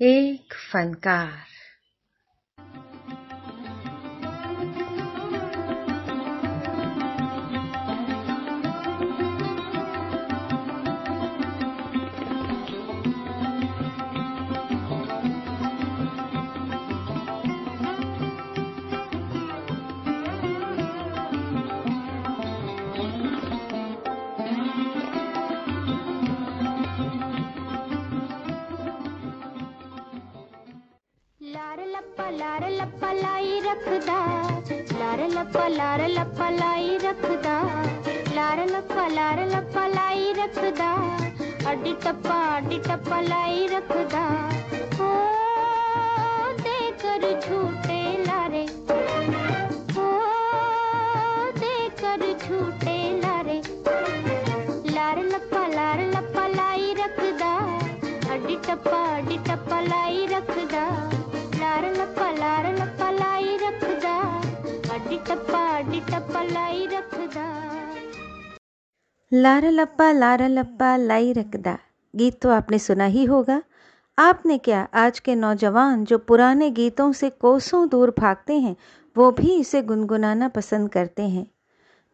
एक फनकार ਲੱਪਾ ਲਾਰ ਲੱਪਾ ਲਾਈ ਰੱਖਦਾ ਲਾਰ ਲੱਪਾ ਲਾਰ ਲੱਪਾ ਲਾਈ ਰੱਖਦਾ ਲਾਰ ਲੱਪਾ ਲਾਰ ਲੱਪਾ ਲਾਈ ਰੱਖਦਾ ਅੱਡੀ ਟੱਪਾ ਅੱਡੀ ਟੱਪਾ ਲਾਈ ਰੱਖਦਾ ਹੋ ਦੇ ਕਰ ਝੂਟੇ ਲਾਰੇ ਹੋ ਦੇ ਕਰ ਝੂਟੇ ਲਾਰੇ ਲਾਰ ਲੱਪਾ ਲਾਰ ਲੱਪਾ ਲਾਈ ਰੱਖਦਾ ਅੱਡੀ ਟੱਪਾ ਅੱਡੀ ਟੱਪਾ ਲਾਈ ਰੱਖਦਾ ਲਾਰ ਲੱਪਾ ਲਾਰ ਲੱਪਾ ਲਾਈ ਰੱਖਦਾ ਅੱਡੀ ਟੱਪਾ ਅੱਡੀ ਟੱਪਾ ਲਾਈ ਰੱਖਦਾ लारा लप्पा लारा लप्पा लाई रकदा गीत तो आपने सुना ही होगा आपने क्या आज के नौजवान जो पुराने गीतों से कोसों दूर भागते हैं वो भी इसे गुनगुनाना पसंद करते हैं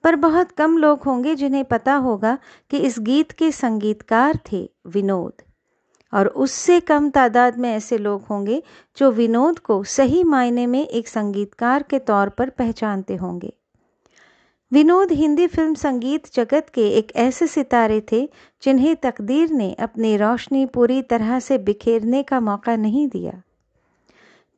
पर बहुत कम लोग होंगे जिन्हें पता होगा कि इस गीत के संगीतकार थे विनोद और उससे कम तादाद में ऐसे लोग होंगे जो विनोद को सही मायने में एक संगीतकार के तौर पर पहचानते होंगे। विनोद हिंदी फ़िल्म संगीत जगत के एक ऐसे सितारे थे जिन्हें तकदीर ने अपनी रोशनी पूरी तरह से बिखेरने का मौका नहीं दिया।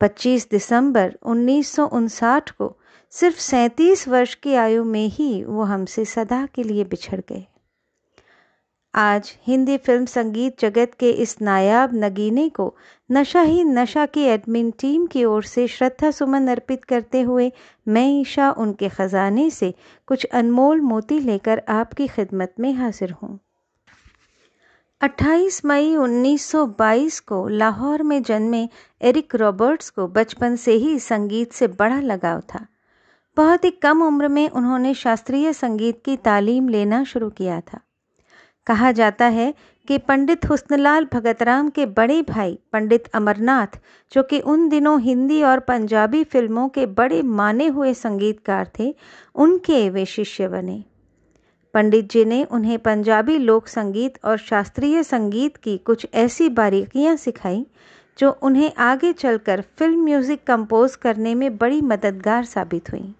25 दिसंबर उन्नीस को सिर्फ़ 37 वर्ष की आयु में ही वो हमसे सदा के लिए बिछड़ गए। आज हिंदी फ़िल्म संगीत जगत के इस नायाब नगीने को नशा ही नशा की एडमिन टीम की ओर से श्रद्धा सुमन अर्पित करते हुए मैं ईशा, उनके ख़जाने से कुछ अनमोल मोती लेकर आपकी खिदमत में हाजिर हूँ। 28 मई 1922 को लाहौर में जन्मे एरिक रॉबर्ट्स को बचपन से ही संगीत से बड़ा लगाव था। बहुत ही कम उम्र में उन्होंने शास्त्रीय संगीत की तालीम लेना शुरू किया था। कहा जाता है कि पंडित हुस्नलाल भगतराम के बड़े भाई पंडित अमरनाथ, जो कि उन दिनों हिंदी और पंजाबी फ़िल्मों के बड़े माने हुए संगीतकार थे, उनके वे शिष्य बने। पंडित जी ने उन्हें पंजाबी लोक संगीत और शास्त्रीय संगीत की कुछ ऐसी बारीकियाँ सिखाई, जो उन्हें आगे चलकर फ़िल्म म्यूज़िक कंपोज करने में बड़ी मददगार साबित हुई।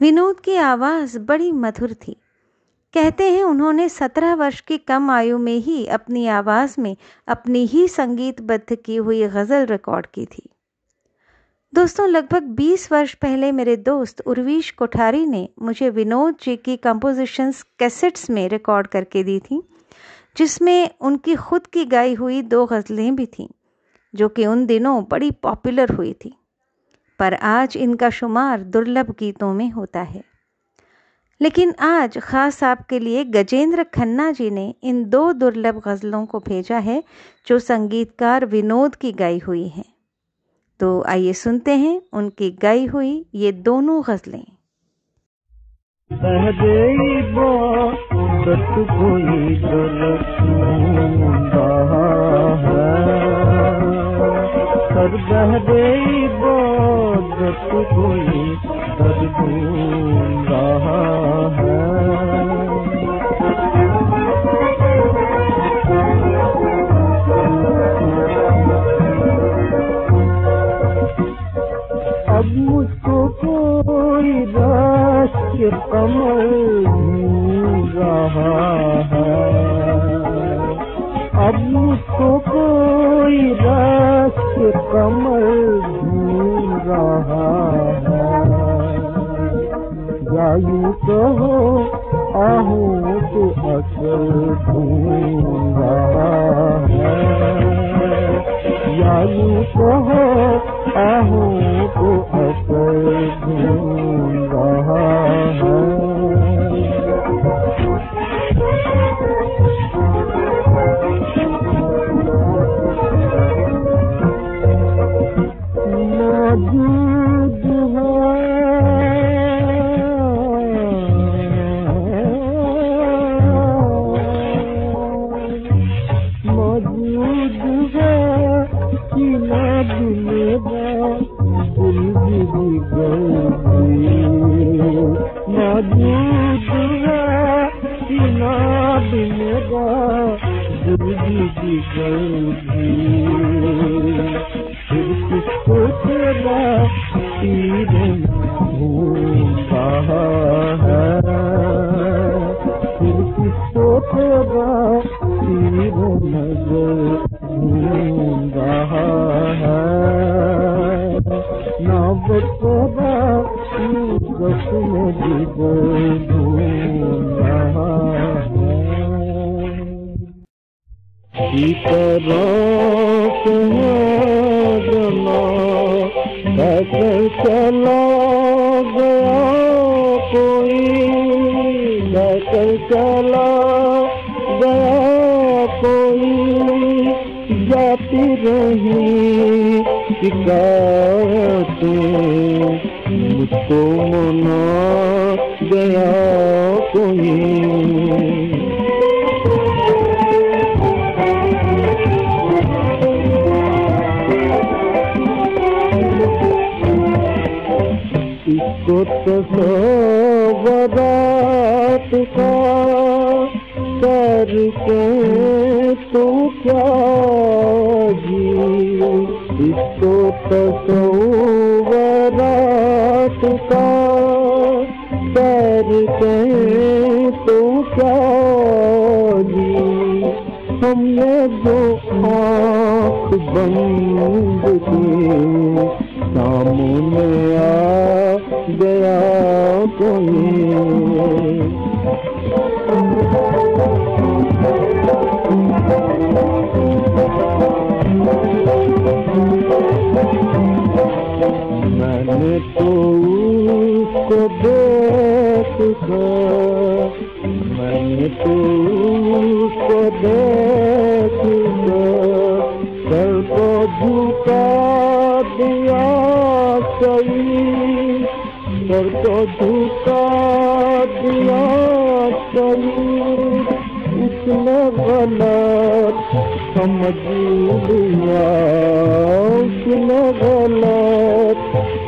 विनोद की आवाज़ बड़ी मधुर थी। कहते हैं, उन्होंने सत्रह वर्ष की कम आयु में ही अपनी आवाज़ में अपनी ही संगीतबद्ध की हुई गज़ल रिकॉर्ड की थी। दोस्तों, लगभग 20 वर्ष पहले मेरे दोस्त उर्वीश कोठारी ने मुझे विनोद जी की कंपोजिशंस कैसेट्स में रिकॉर्ड करके दी थी, जिसमें उनकी खुद की गाई हुई दो गज़लें भी थीं, जो कि उन दिनों बड़ी पॉपुलर हुई थी। पर आज इनका शुमार दुर्लभ गीतों में होता है। लेकिन आज ख़ास आपके लिए गजेंद्र खन्ना जी ने इन दो दुर्लभ गज़लों को भेजा है, जो संगीतकार विनोद की गाई हुई हैं। तो आइए सुनते हैं उनकी गाई हुई ये दोनों गज़लें। कोई कैसे चला गया कोई कैसे चला गया कोई जाती रही मुझको मना गया कोई। इसको तो सवरात का करके तू लिया उसने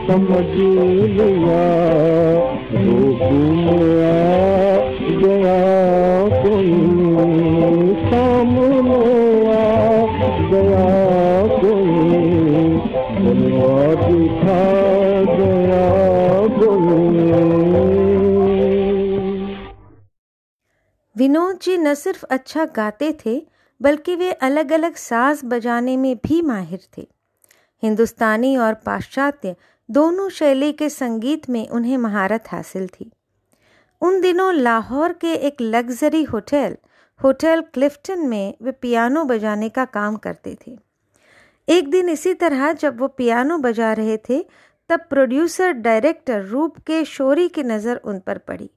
समझ लिया गया सामने गया विनोद जी न सिर्फ़ अच्छा गाते थे बल्कि वे अलग अलग साज बजाने में भी माहिर थे। हिंदुस्तानी और पाश्चात्य दोनों शैली के संगीत में उन्हें महारत हासिल थी। उन दिनों लाहौर के एक लग्जरी होटल होटल क्लिफ्टन में वे पियानो बजाने का काम करते थे। एक दिन इसी तरह जब वो पियानो बजा रहे थे, तब प्रोड्यूसर डायरेक्टर रूप के शोरी की नज़र उन पर पड़ी।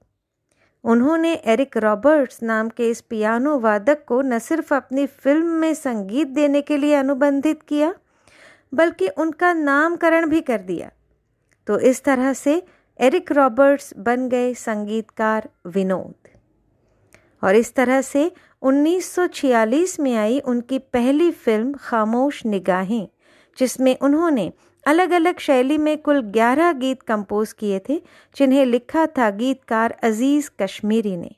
उन्होंने एरिक रॉबर्ट्स नाम के इस पियानो वादक को न सिर्फ़ अपनी फ़िल्म में संगीत देने के लिए अनुबंधित किया, बल्कि उनका नामकरण भी कर दिया। तो इस तरह से एरिक रॉबर्ट्स बन गए संगीतकार विनोद। और इस तरह से 1946 में आई उनकी पहली फ़िल्म खामोश निगाहें, जिसमें उन्होंने अलग अलग शैली में कुल 11 गीत कंपोज किए थे, जिन्हें लिखा था गीतकार अज़ीज़ कश्मीरी ने।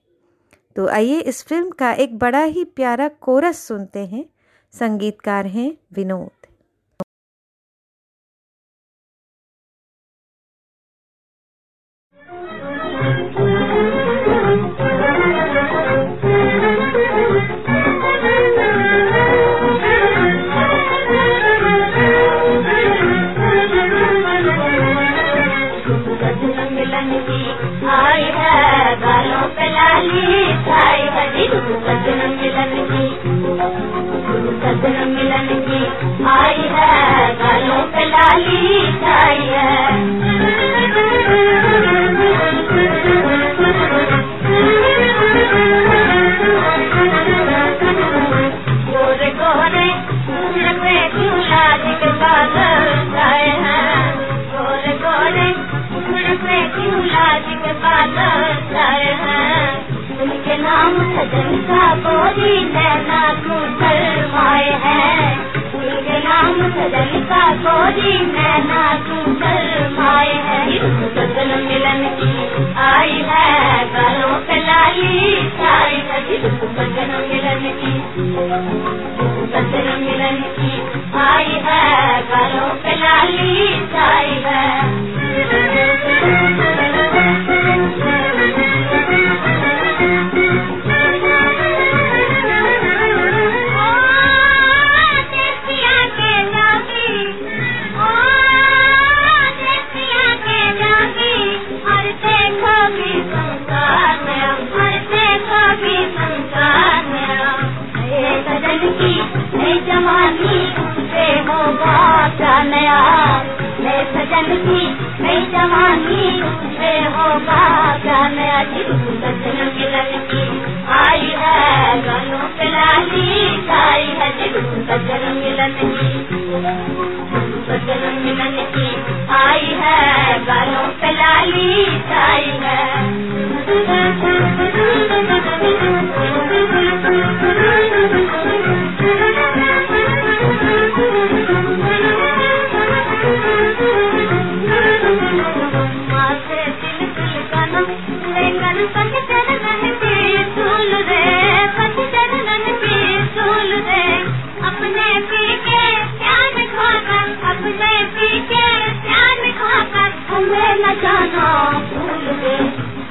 तो आइए इस फ़िल्म का एक बड़ा ही प्यारा कोरस सुनते हैं। संगीतकार हैं विनोद। मिलन छाई सजन मिलन की सजन मिलन की आई है गालों पे लाली छाई है।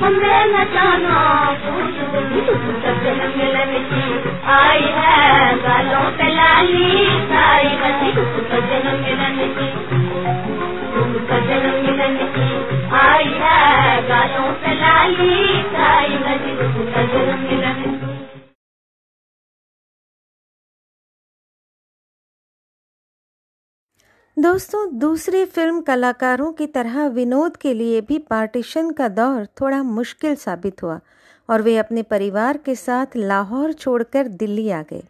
हमें न जाना। भूल रे सजन मिलन की आई है गालों पे लाली साई है सजन मिलन की। सजन मिलन लाली, आई है सजन मिलन दोस्तों, दूसरे फ़िल्म कलाकारों की तरह विनोद के लिए भी पार्टीशन का दौर थोड़ा मुश्किल साबित हुआ और वे अपने परिवार के साथ लाहौर छोड़कर दिल्ली आ गए।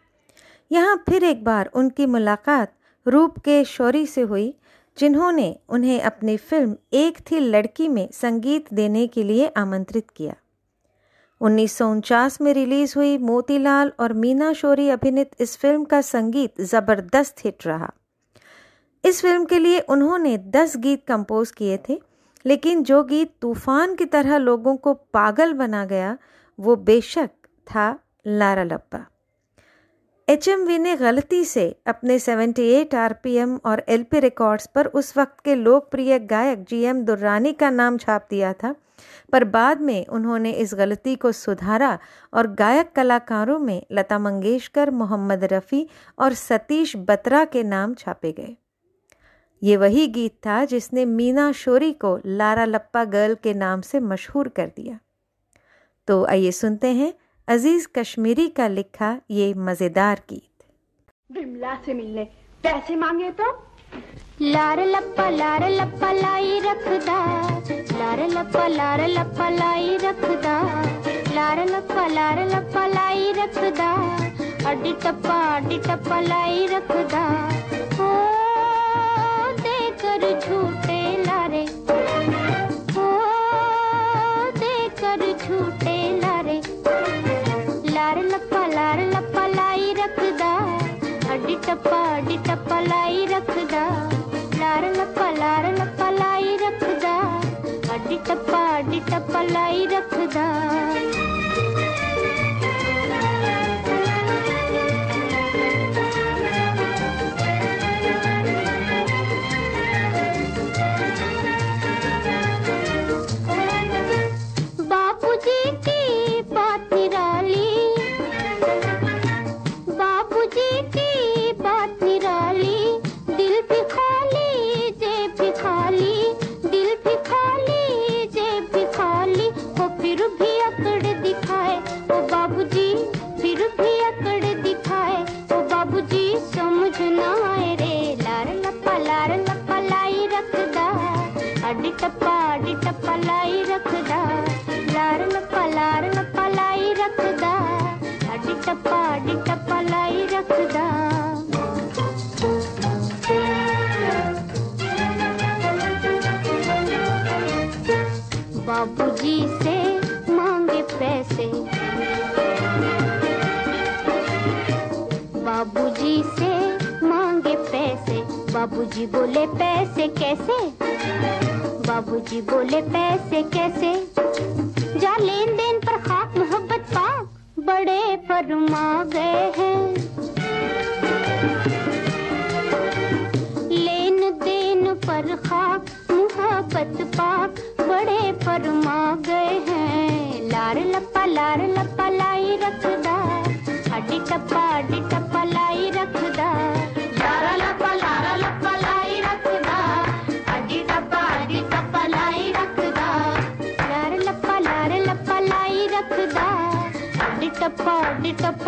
यहाँ फिर एक बार उनकी मुलाकात रूप के शौरी से हुई, जिन्होंने उन्हें अपनी फ़िल्म एक थी लड़की में संगीत देने के लिए आमंत्रित किया। उन्नीस सौ उनचास में रिलीज़ हुई मोतीलाल और मीना शोरी अभिनीत इस फ़िल्म का संगीत ज़बरदस्त हिट रहा। इस फ़िल्म के लिए उन्होंने दस गीत कंपोज किए थे, लेकिन जो गीत तूफ़ान की तरह लोगों को पागल बना गया, वो बेशक था लारा लप्पा एचएमवी ने गलती से अपने 78 आरपीएम और एलपी रिकॉर्ड्स पर उस वक्त के लोकप्रिय गायक जीएम दुर्रानी का नाम छाप दिया था, पर बाद में उन्होंने इस गलती को सुधारा और गायक कलाकारों में लता मंगेशकर, मोहम्मद रफ़ी और सतीश बत्रा के नाम छापे गए। ये वही गीत था जिसने मीना शोरी को लारा लप्पा गर्ल के नाम से मशहूर कर दिया। तो आइए सुनते हैं अज़ीज़ कश्मीरी का लिखा ये मज़ेदार गीत। विमला से मिलने पैसे मांगे तो? लार लप्पा लार लप्पा लाई रखदा। लार लप्पा लार लप्पा लाई रखदा। लार लप्पा लार लप्पा लाई रखदा। अड्डी टप्पा अड्डी टप्पा लाई रखदा।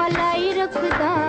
हड्डी लाई रखदा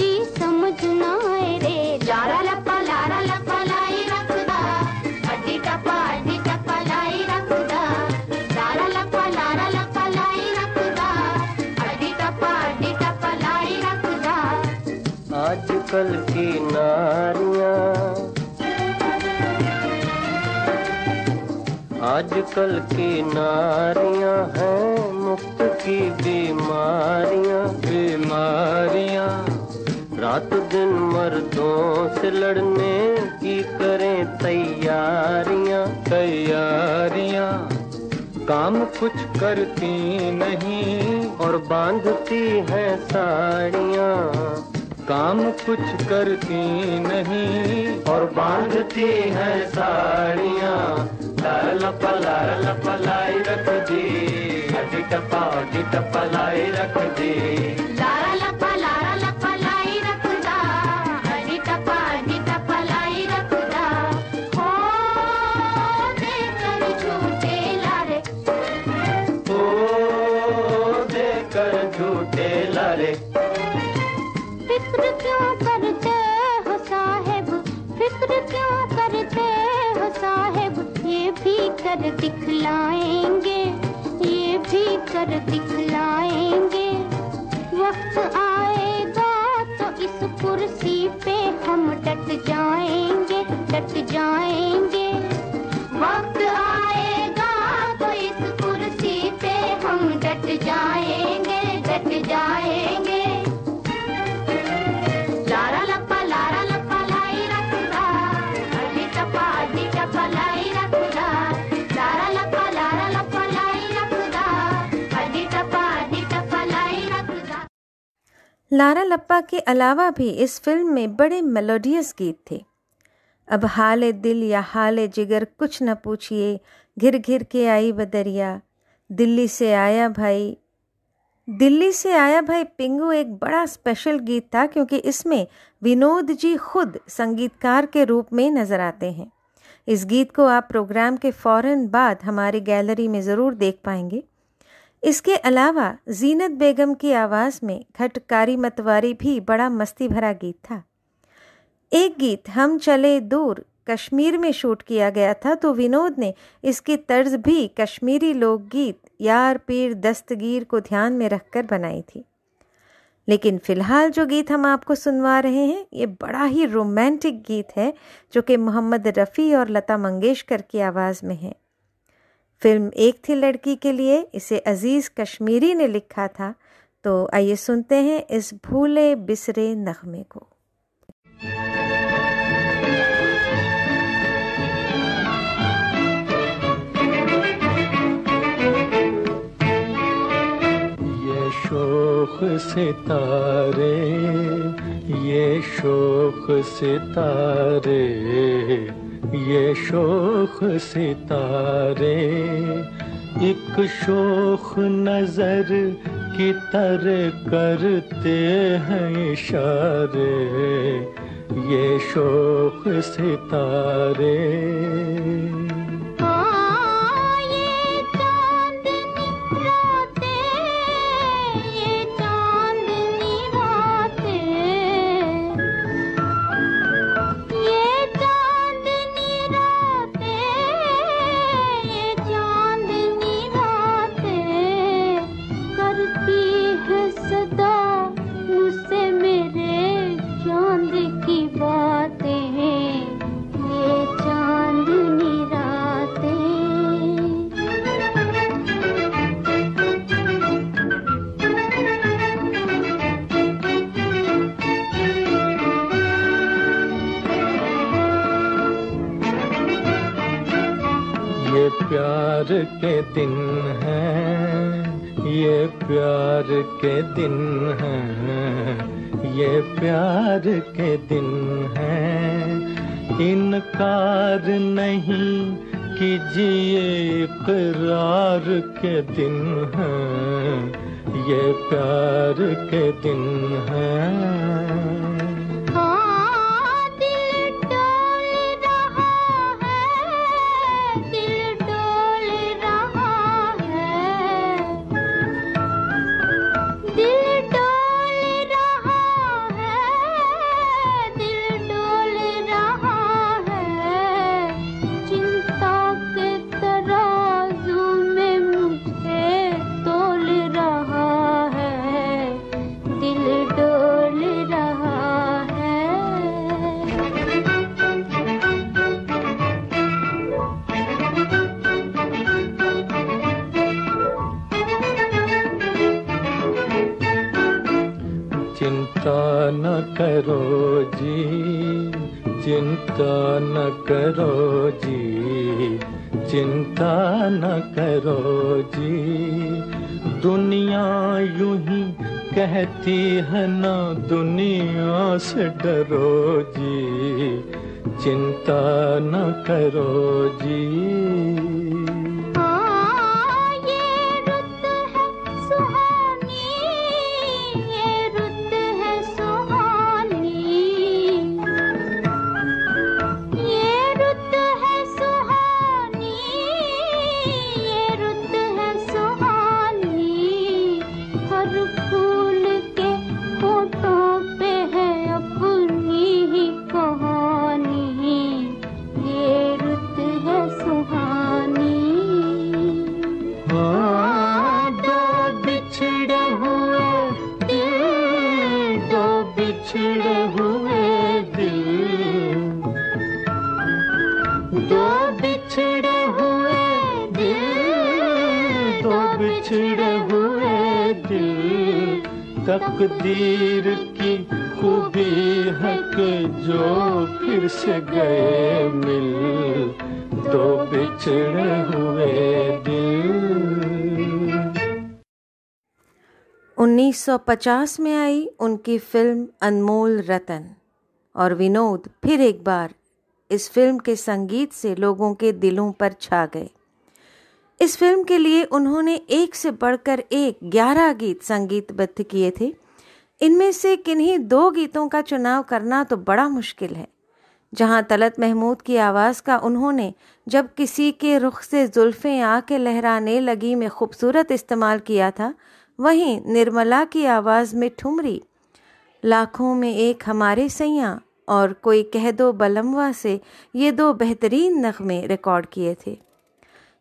बाबूजी समझ ना आए रे। लारा लपा लारा लपा लाई रखदा। टपा हड्डी टपा लाई रखदा। लारा लपा लारा लपा लाई रखदा। टपा हड्डी टपा लाई रखदा। आजकल की नारियाँ। आजकल की नारियाँ हैं मुक्त की बीमारियाँ बीमारियाँ। रात दिन मर्दों से लड़ने की करें तैयारियाँ तैयारियाँ। काम कुछ करती नहीं और बांधती है साड़ियाँ। काम कुछ करती नहीं और बांधती है साड़ियाँ। लाल लपा लाल लपा रख दी टपा हड्डी टपा लाई रख दी। कर दिखलाएँगे, ये भी कर दिखलाएँगे। वक्त आएगा तो इस कुर्सी पे हम डट जाएँगे डट जाएँगे। वक्त आएगा लारा लप्पा के अलावा भी इस फ़िल्म में बड़े मेलोडियस गीत थे। अब हाल दिल या हाल जिगर कुछ न पूछिए, घिर घिर के आई बदरिया। दिल्ली से आया भाई। दिल्ली से आया भाई पिंगू एक बड़ा स्पेशल गीत था क्योंकि इसमें विनोद जी खुद संगीतकार के रूप में नज़र आते हैं। इस गीत को आप प्रोग्राम के फ़ौरन बाद हमारी गैलरी में ज़रूर देख पाएँगे। इसके अलावा जीनत बेगम की आवाज़ में खटकारी मतवारी भी बड़ा मस्ती भरा गीत था। एक गीत, हम चले दूर कश्मीर में शूट किया गया था तो विनोद ने इसकी तर्ज भी कश्मीरी लोकगीत यार पीर दस्तगीर को ध्यान में रखकर बनाई थी। लेकिन फ़िलहाल जो गीत हम आपको सुनवा रहे हैं, ये बड़ा ही रोमांटिक गीत है, जो कि मोहम्मद रफ़ी और लता मंगेशकर की आवाज़ में है। फ़िल्म एक थी लड़की के लिए, इसे अज़ीज़ कश्मीरी ने लिखा था। तो आइए सुनते हैं इस भूले बिसरे नगमे को। शोख सितारे, ये शोख सितारे ये शोख सितारे एक शोख नज़र की तर करते हैं इशारे। ये शोख सितारे। कहती है ना दुनिया से डरो जी। चिंता न करो जी। तकदीर की खूबी है कि जो फिर से गए मिल, दो बिछड़े हुए दिल। 1950 में आई उनकी फ़िल्म अनमोल रतन, और विनोद फिर एक बार इस फ़िल्म के संगीत से लोगों के दिलों पर छा गए। इस फ़िल्म के लिए उन्होंने एक से बढ़कर एक ग्यारह गीत संगीतबद्ध किए थे। इनमें से किन्हीं दो गीतों का चुनाव करना तो बड़ा मुश्किल है। जहाँ तलत महमूद की आवाज़ का उन्होंने जब किसी के रुख से जुल्फ़ें आके लहराने लगी में खूबसूरत इस्तेमाल किया था, वहीं निर्मला की आवाज़ में ठुमरी, लाखों में एक हमारे सैया, और कोई कह दो बलमवा से ये दो बेहतरीन नगमे रिकॉर्ड किए थे।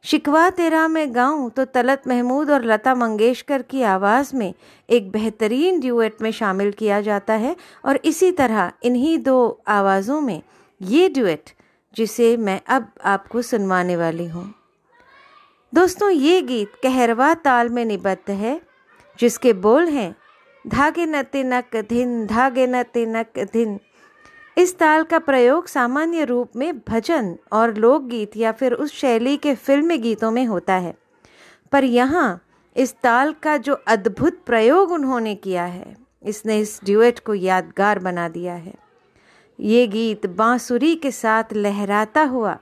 शिकवा तेरा मैं गाऊं तो तलत महमूद और लता मंगेशकर की आवाज़ में एक बेहतरीन ड्यूएट में शामिल किया जाता है और इसी तरह इन्हीं दो आवाज़ों में ये ड्यूएट जिसे मैं अब आपको सुनवाने वाली हूँ। दोस्तों, ये गीत कहरवा ताल में निबद्ध है, जिसके बोल हैं, धागे न तिनक धिन, धागे न तिनक धिन इस ताल का प्रयोग सामान्य रूप में भजन और लोकगीत या फिर उस शैली के फिल्मी गीतों में होता है। पर यहाँ इस ताल का जो अद्भुत प्रयोग उन्होंने किया है, इसने इस ड्यूएट को यादगार बना दिया है। ये गीत बांसुरी के साथ लहराता हुआ,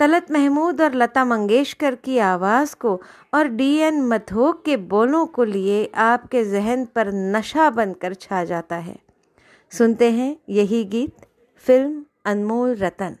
तलत महमूद और लता मंगेशकर की आवाज़ को और डी एन मथोक के बोलों को लिए आपके जहन पर नशा बनकर छा जाता है। सुनते हैं यही गीत। फ़िल्म अनमोल रतन।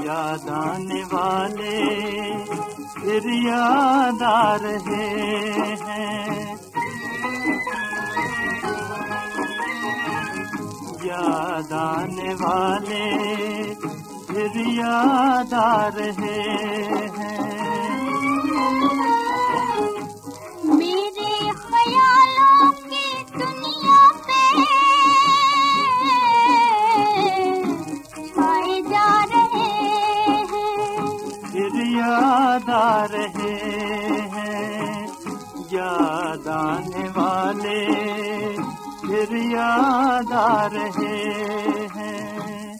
याद आने वाले फिर याद आ रहे हैं। याद आने वाले फिर याद आ रहे हैं। मेरे ख्यालों की दुनिया पे छाए जा रहे हैं। फिर याद आ रहे हैं। याद आने वाले फिर याद आ रहे हैं।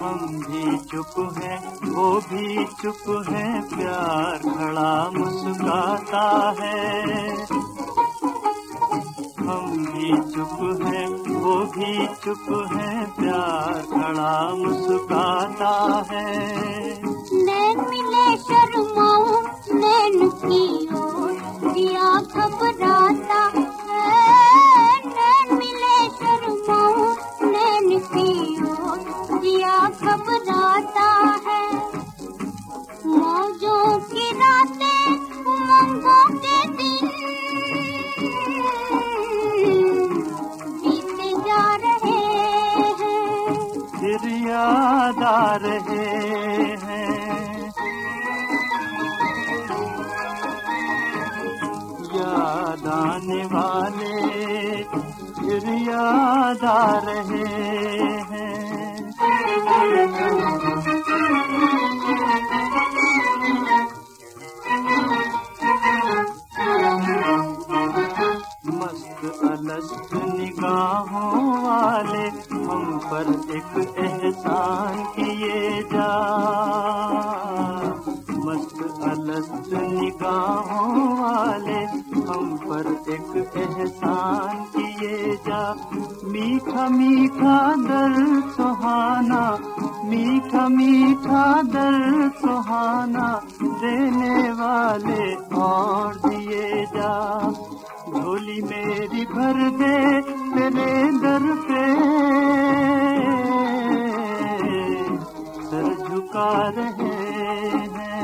हम भी चुप हैं, वो भी चुप है, प्यार खड़ा मुस्काता है। हम भी चुप हैं, वो भी चुप है, प्यार खड़ा मुस्काता है। मिले शर्माऊं नैन की ओर दिया घबराता दर पे। सर झुका रहे हैं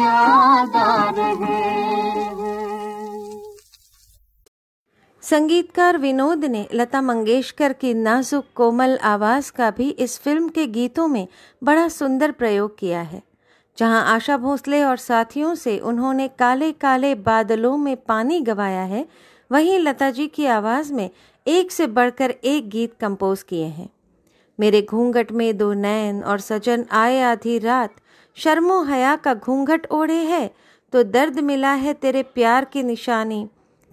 याद आ रहे संगीतकार विनोद ने लता मंगेशकर की नाजुक कोमल आवाज़ का भी इस फ़िल्म के गीतों में बड़ा सुंदर प्रयोग किया है, जहाँ आशा भोसले और साथियों से उन्होंने काले काले बादलों में पानी गवाया है वहीं लता जी की आवाज़ में एक से बढ़कर एक गीत कंपोज किए हैं। मेरे घूंघट में दो नैन और सजन आए आधी रात। शर्मो हया का घूंघट ओढ़े है तो दर्द मिला है तेरे प्यार की निशानी।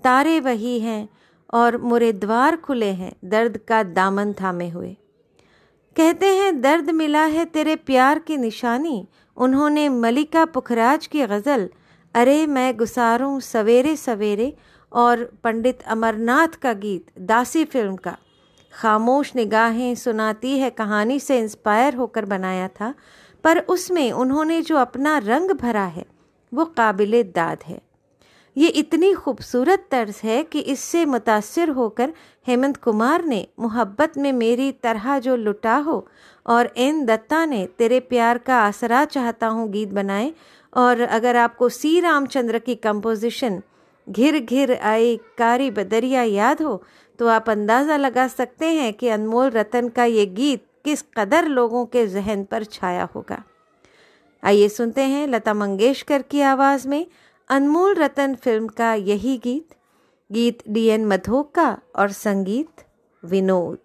तारे वही हैं और मुरे द्वार खुले हैं, दर्द का दामन थामे हुए। कहते हैं, दर्द मिला है तेरे प्यार की निशानी। उन्होंने मलिका पुखराज की गज़ल, अरे मैं गुसारूं सवेरे सवेरे और पंडित अमरनाथ का गीत, दासी फ़िल्म का। खामोश निगाहें सुनाती है कहानी से इंस्पायर होकर बनाया था, पर उसमें उन्होंने जो अपना रंग भरा है, वो काबिल दाद है। ये इतनी खूबसूरत तर्ज है कि इससे मुतासर होकर हेमंत कुमार ने मोहब्बत में मेरी तरह जो लुटा हो और एन दत्ता ने तेरे प्यार का आसरा चाहता हूँ गीत बनाए, और अगर आपको सी रामचंद्र की कंपोजिशन घिर घिर आई कारी बदरिया, याद हो? तो आप अंदाज़ा लगा सकते हैं कि अनमोल रतन का ये गीत किस कदर लोगों के जहन पर छाया होगा। आइए सुनते हैं लता मंगेशकर की आवाज़ में अनमोल रतन फ़िल्म का यही गीत। गीत डी एन मधोक का और संगीत विनोद।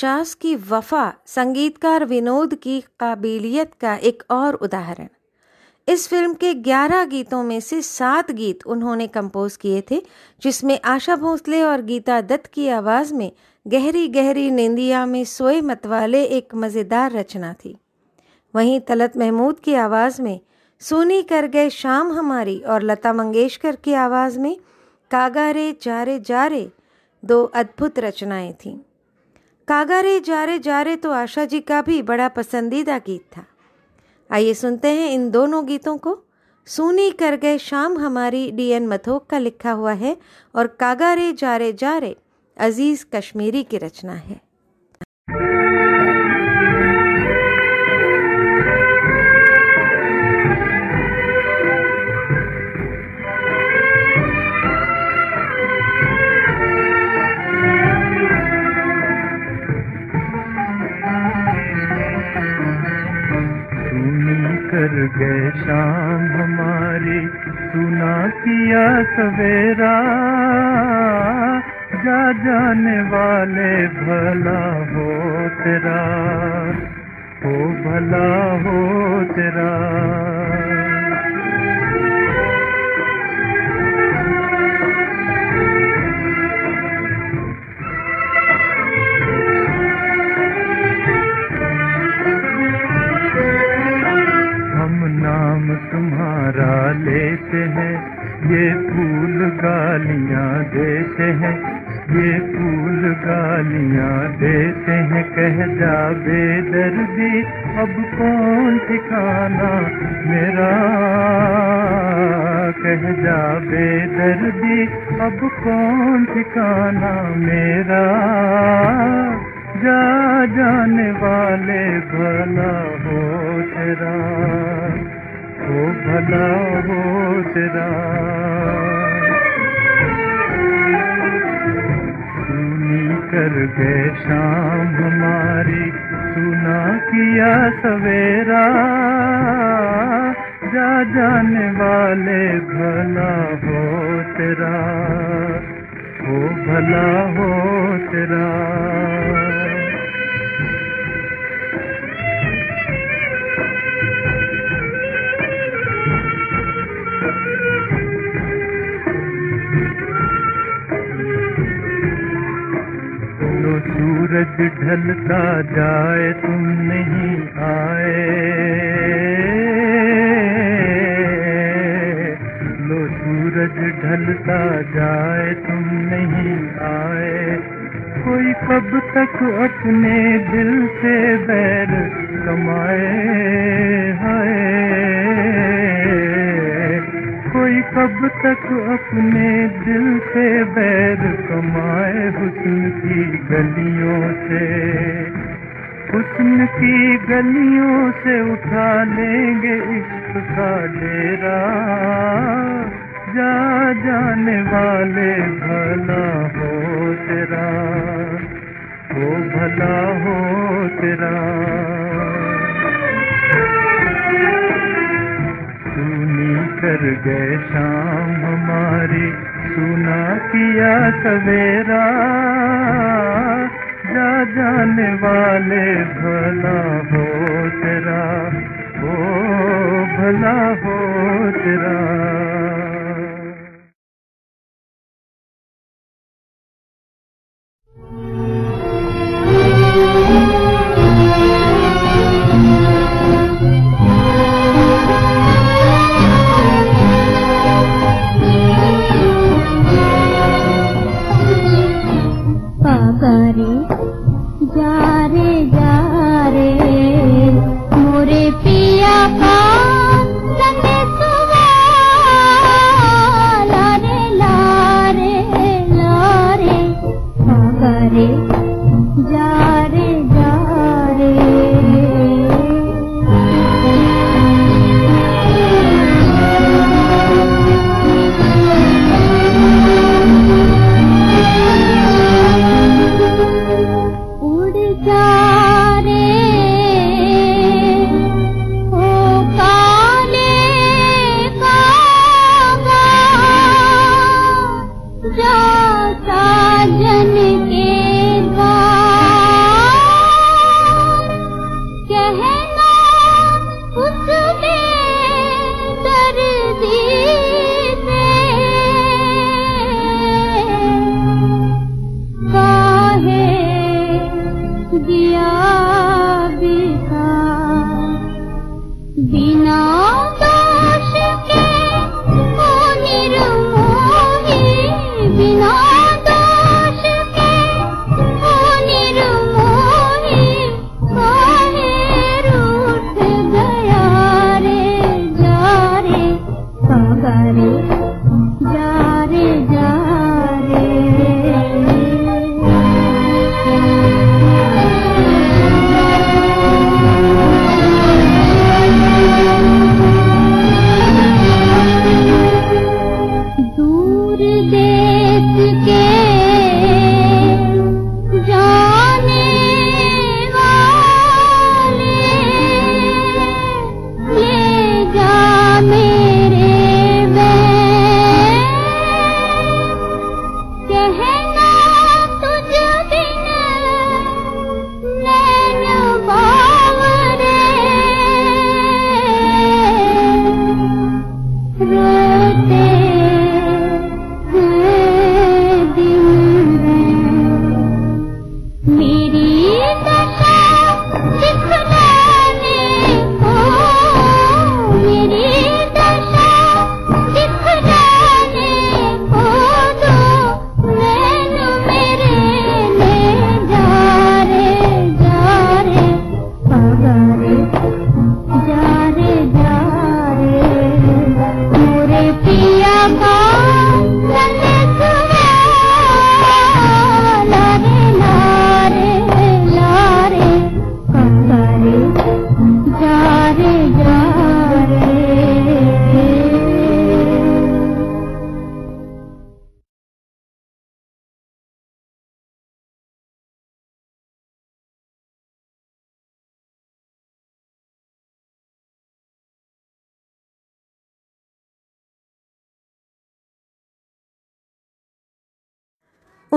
1950 की वफा संगीतकार विनोद की काबिलियत का एक और उदाहरण। इस फ़िल्म के 11 गीतों में से सात गीत उन्होंने कंपोज किए थे, जिसमें आशा भोसले और गीता दत्त की आवाज़ में गहरी गहरी निंदिया में सोए मतवाले एक मज़ेदार रचना थी। वहीं तलत महमूद की आवाज़ में सोनी कर गए शाम हमारी और लता मंगेशकर की आवाज़ में कागारे जारे जारे दो अद्भुत रचनाएँ थीं। कागारे जा रे तो आशा जी का भी बड़ा पसंदीदा गीत था। आइए सुनते हैं इन दोनों गीतों को। सुनी कर गए शाम हमारी डीएन मथोक का लिखा हुआ है और कागा रे जा रे जा रे अज़ीज़ कश्मीरी की रचना है। सूरज ढलता जाए, तुम नहीं आए। कोई कब तक अपने दिल से बैर कमाए, हाय। कोई कब तक अपने दिल से बैर कमाए, हुस्न की गलियों से। हुस्न की गलियों से उठा लेंगे इश्क का डेरा। जा जाने वाले भला हो तेरा हो भला हो तेरा। सुनी कर गए शाम हमारी सुना किया सवेरा। जा जाने वाले भला हो तेरा हो भला हो तेरा।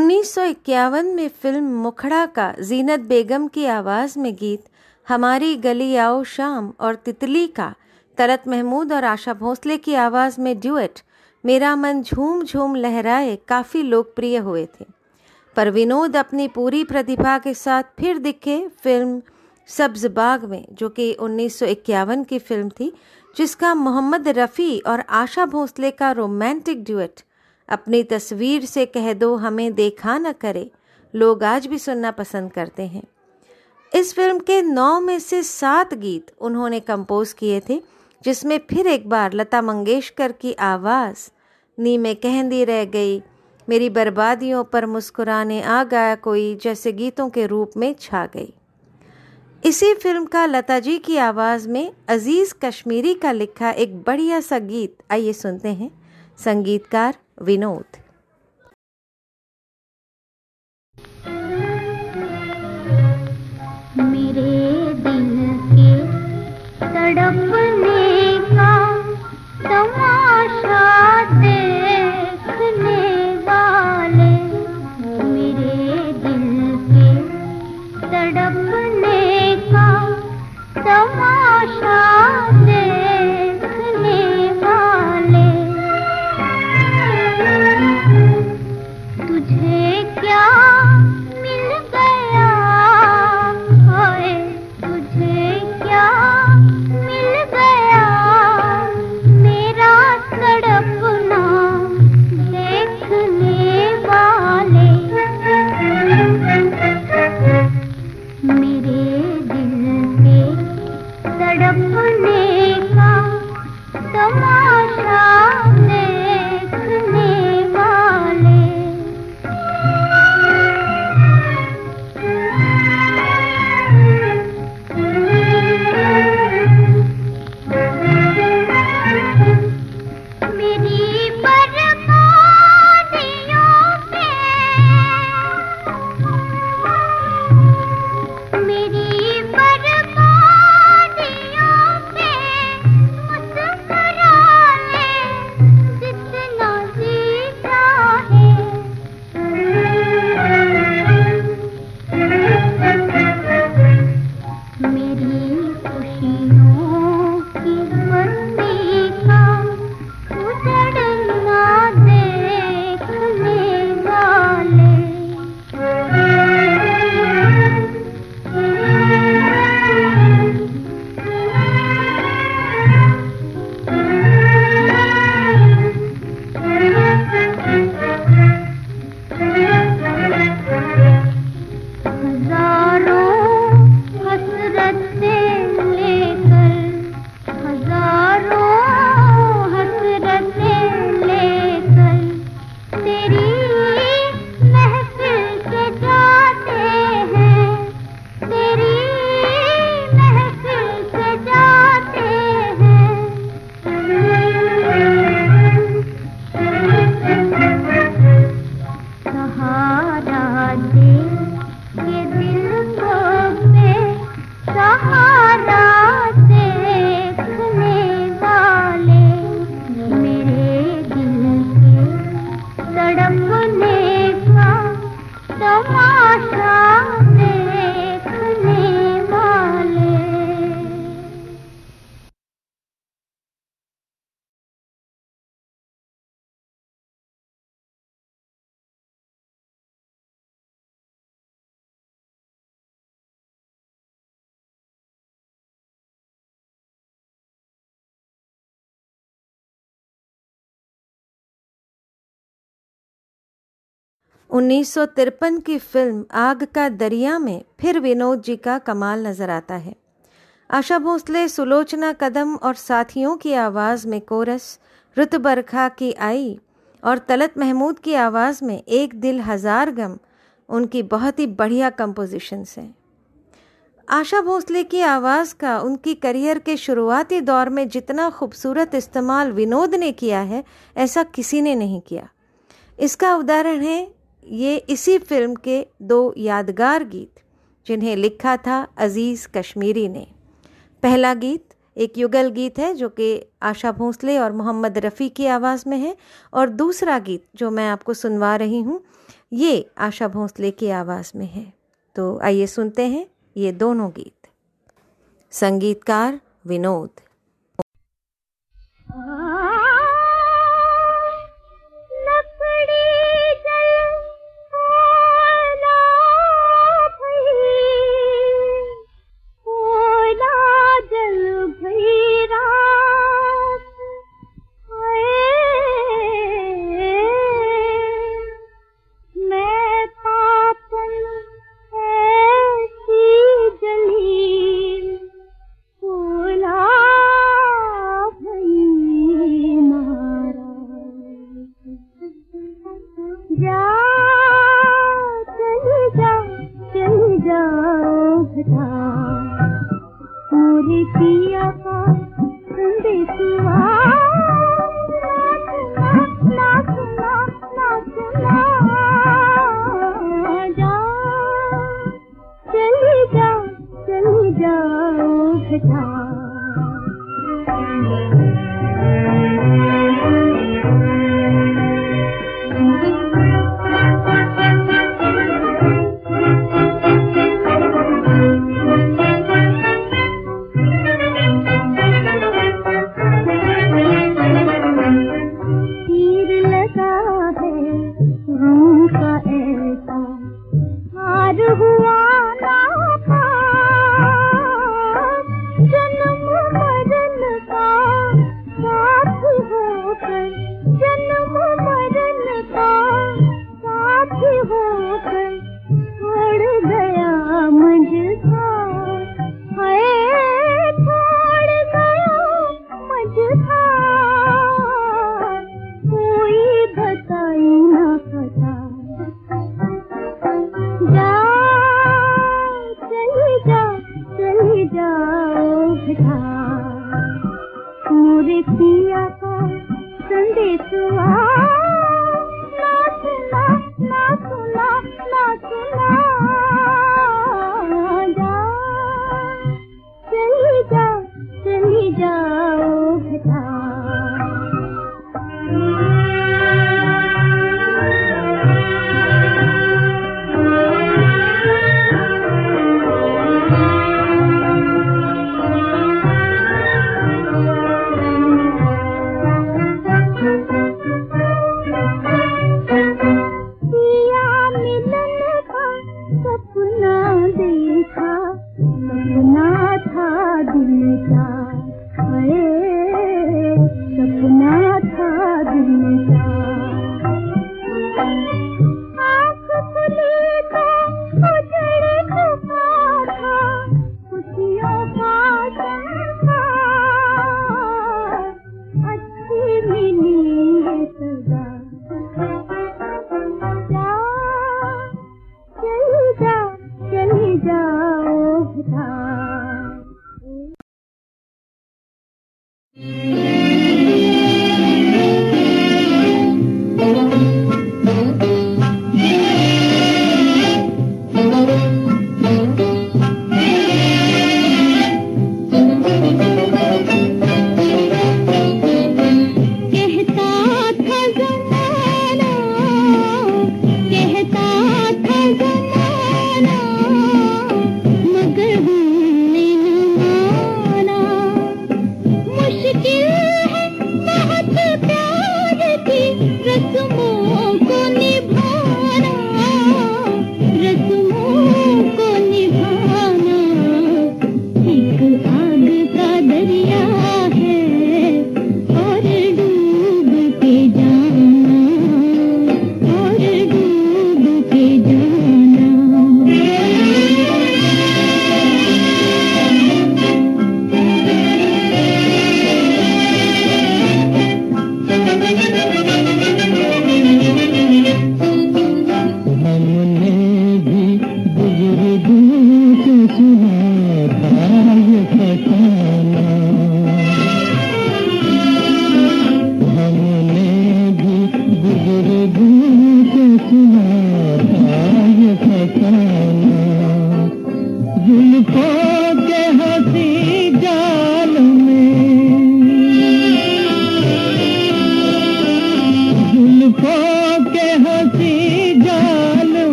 1951 में फ़िल्म मुखड़ा का जीनत बेगम की आवाज़ में गीत, हमारी गली आओ शाम और तितली का, तरत महमूद और आशा भोसले की आवाज़ में ड्यूएट, मेरा मन झूम झूम लहराए, काफ़ी लोकप्रिय हुए थे। पर विनोद अपनी पूरी प्रतिभा के साथ फिर दिखे फ़िल्म सब्ज बाग में, जो कि 1951 की फ़िल्म थी, जिसका मोहम्मद रफ़ी और आशा भोसले का रोमांटिक ड्यूएट अपनी तस्वीर से कह दो, हमें देखा न करे। लोग आज भी सुनना पसंद करते हैं। इस फ़िल्म के नौ में से सात गीत उन्होंने कंपोज किए थे, जिसमें फिर एक बार लता मंगेशकर की आवाज़ नी में कहंदी रह गई। मेरी बर्बादियों पर मुस्कुराने आ गया कोई, जैसे गीतों के रूप में छा गई। इसी फ़िल्म का लता जी की आवाज़ में अज़ीज़ कश्मीरी का लिखा एक बढ़िया सा गीत, आइए सुनते हैं। संगीतकार विनोद। मेरे दिल के तड़पने उन्नीस सौ तिरपन की फ़िल्म आग का दरिया में फिर विनोद जी का कमाल नज़र आता है। आशा भोसले, सुलोचना कदम और साथियों की आवाज़ में कोरस रुत बरखा की आई और तलत महमूद की आवाज़ में एक दिल हज़ार गम, उनकी बहुत ही बढ़िया कंपोजिशंस हैं। आशा भोसले की आवाज़ का उनकी करियर के शुरुआती दौर में जितना खूबसूरत इस्तेमाल विनोद ने किया है, ऐसा किसी ने नहीं किया। इसका उदाहरण है ये इसी फ़िल्म के दो यादगार गीत, जिन्हें लिखा था अज़ीज़ कश्मीरी ने। पहला गीत एक युगल गीत है, जो कि आशा भोसले और मोहम्मद रफ़ी की आवाज़ में है, और दूसरा गीत, जो मैं आपको सुनवा रही हूँ, ये आशा भोंसले की आवाज़ में है। तो आइए सुनते हैं ये दोनों गीत। संगीतकार विनोद के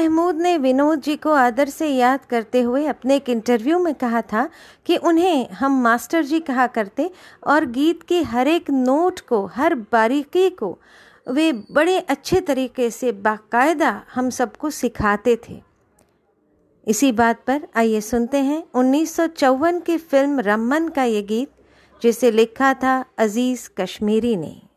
महमूद ने विनोद जी को आदर से याद करते हुए अपने एक इंटरव्यू में कहा था कि उन्हें हम मास्टर जी कहा करते और गीत के हर एक नोट को, हर बारीकी को वे बड़े अच्छे तरीके से बाकायदा हम सबको सिखाते थे। इसी बात पर आइए सुनते हैं उन्नीस सौ चौवन की फ़िल्म रमन का ये गीत, जिसे लिखा था अज़ीज़ कश्मीरी ने।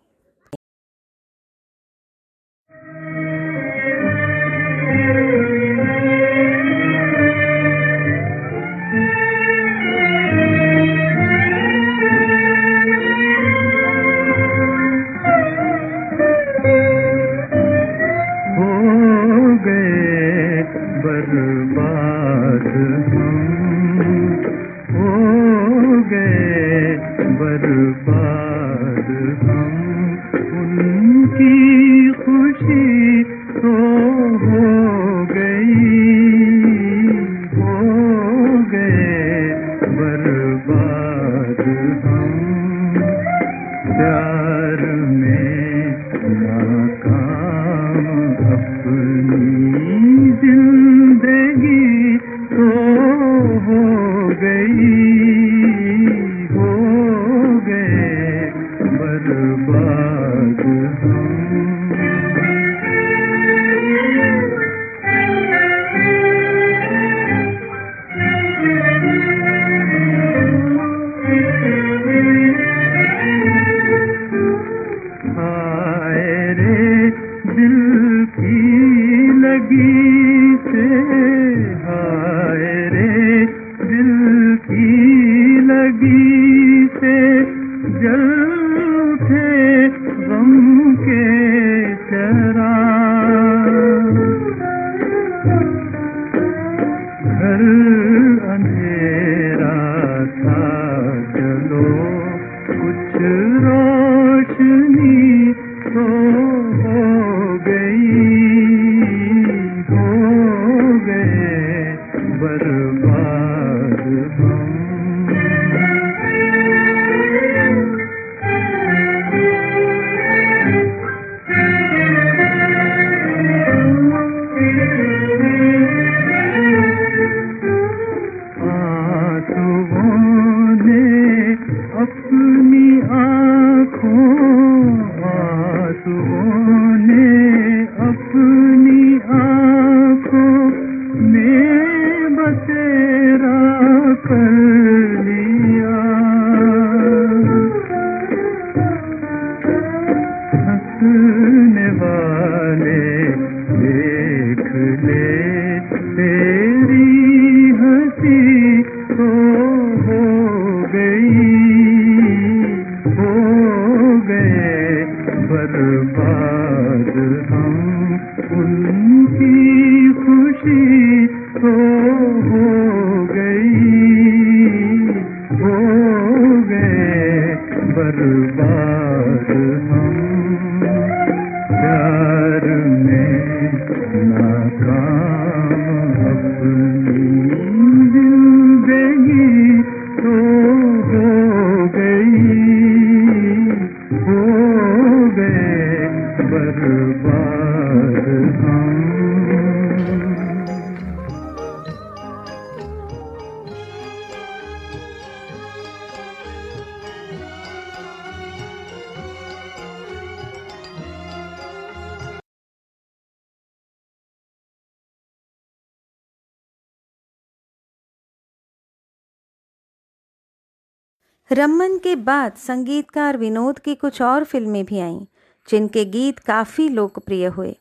के बाद संगीतकार विनोद की कुछ और फ़िल्में भी आईं, जिनके गीत काफ़ी लोकप्रिय हुए।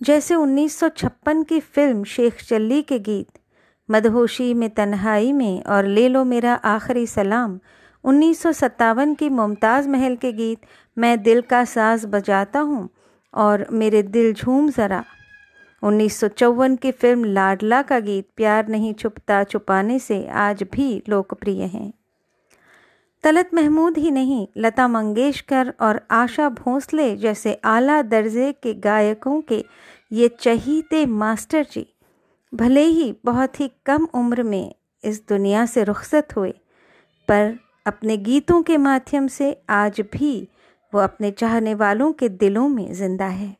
जैसे 1956 की फ़िल्म शेख चल्ली के गीत, मदहोशी में तन्हाई में और ले लो मेरा आखिरी सलाम, उन्नीस की मुमताज़ महल के गीत, मैं दिल का साज बजाता हूँ और मेरे दिल झूम ज़रा। उन्नीस सौ चौवन की फ़िल्म लाडला का गीत, प्यार नहीं छुपता छुपाने से आज भी लोकप्रिय हैं। तलत महमूद ही नहीं, लता मंगेशकर और आशा भोंसले जैसे आला दर्जे के गायकों के ये चहीते मास्टर जी, भले ही बहुत ही कम उम्र में इस दुनिया से रुखसत हुए, पर अपने गीतों के माध्यम से आज भी वो अपने चाहने वालों के दिलों में ज़िंदा है।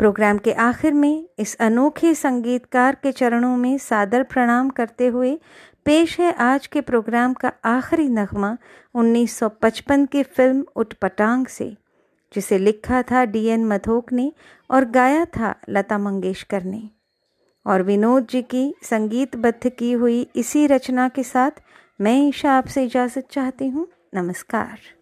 प्रोग्राम के आखिर में इस अनोखे संगीतकार के चरणों में सादर प्रणाम करते हुए पेश है आज के प्रोग्राम का आखिरी नगमा 1955 की फ़िल्म उटपटांग से, जिसे लिखा था डीएन मधोक ने और गाया था लता मंगेशकर ने। और विनोद जी की संगीतबद्ध की हुई इसी रचना के साथ मैं ईशा आपसे इजाज़त चाहती हूँ। नमस्कार।